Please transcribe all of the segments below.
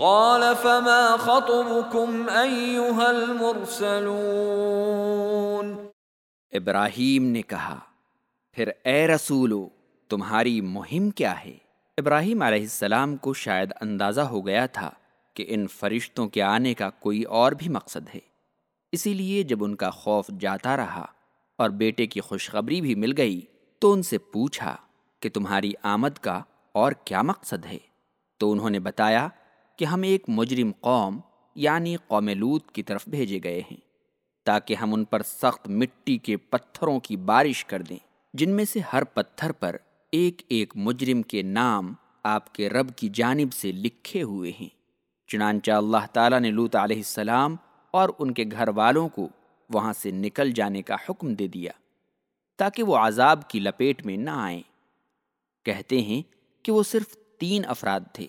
قال فما خطبكم ایوہ المرسلون ابراہیم نے کہا، پھر اے رسولو، تمہاری مہم کیا ہے؟ ابراہیم علیہ السلام کو شاید اندازہ ہو گیا تھا کہ ان فرشتوں کے آنے کا کوئی اور بھی مقصد ہے۔ اسی لیے جب ان کا خوف جاتا رہا اور بیٹے کی خوشخبری بھی مل گئی، تو ان سے پوچھا کہ تمہاری آمد کا اور کیا مقصد ہے؟ تو انہوں نے بتایا کہ ہم ایک مجرم قوم یعنی قوم لوت کی طرف بھیجے گئے ہیں، تاکہ ہم ان پر سخت مٹی کے پتھروں کی بارش کر دیں، جن میں سے ہر پتھر پر ایک ایک مجرم کے نام آپ کے رب کی جانب سے لکھے ہوئے ہیں۔ چنانچہ اللہ تعالیٰ نے لوت علیہ السلام اور ان کے گھر والوں کو وہاں سے نکل جانے کا حکم دے دیا، تاکہ وہ عذاب کی لپیٹ میں نہ آئیں۔ کہتے ہیں کہ وہ صرف تین افراد تھے،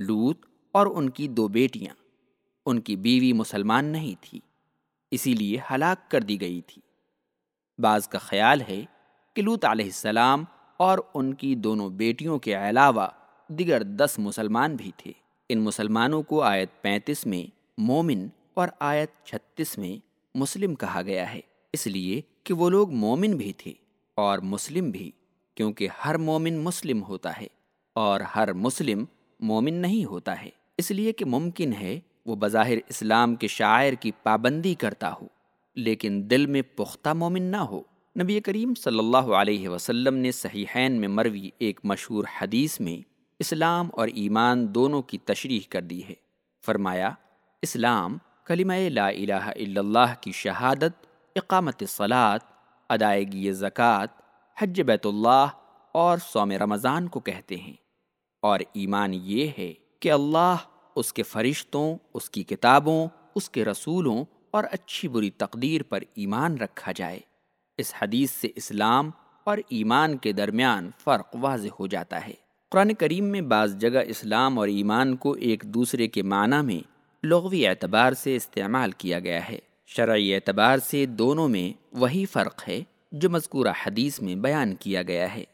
لوت اور ان کی دو بیٹیاں۔ ان کی بیوی مسلمان نہیں تھی، اسی لیے ہلاک کر دی گئی تھی۔ بعض کا خیال ہے کہ لوت علیہ السلام اور ان کی دونوں بیٹیوں کے علاوہ دیگر دس مسلمان بھی تھے۔ ان مسلمانوں کو آیت پینتیس میں مومن اور آیت چھتیس میں مسلم کہا گیا ہے۔ اس لیے کہ وہ لوگ مومن بھی تھے اور مسلم بھی، کیونکہ ہر مومن مسلم ہوتا ہے اور ہر مسلم مومن نہیں ہوتا ہے۔ اس لیے کہ ممکن ہے وہ بظاہر اسلام کے شاعر کی پابندی کرتا ہو، لیکن دل میں پختہ مومن نہ ہو۔ نبی کریم صلی اللہ علیہ وسلم نے صحیحین میں مروی ایک مشہور حدیث میں اسلام اور ایمان دونوں کی تشریح کر دی ہے۔ فرمایا، اسلام کلمہ لا الہ الا اللہ کی شہادت، اقامت صلاۃ ادائیگی زکوٰۃ حج بیت اللہ اور سوم رمضان کو کہتے ہیں۔ اور ایمان یہ ہے کہ اللہ اس کے فرشتوں، اس کی کتابوں، اس کے رسولوں اور اچھی بری تقدیر پر ایمان رکھا جائے۔ اس حدیث سے اسلام اور ایمان کے درمیان فرق واضح ہو جاتا ہے۔ قرآن کریم میں بعض جگہ اسلام اور ایمان کو ایک دوسرے کے معنی میں لغوی اعتبار سے استعمال کیا گیا ہے۔ شرعی اعتبار سے دونوں میں وہی فرق ہے جو مذکورہ حدیث میں بیان کیا گیا ہے۔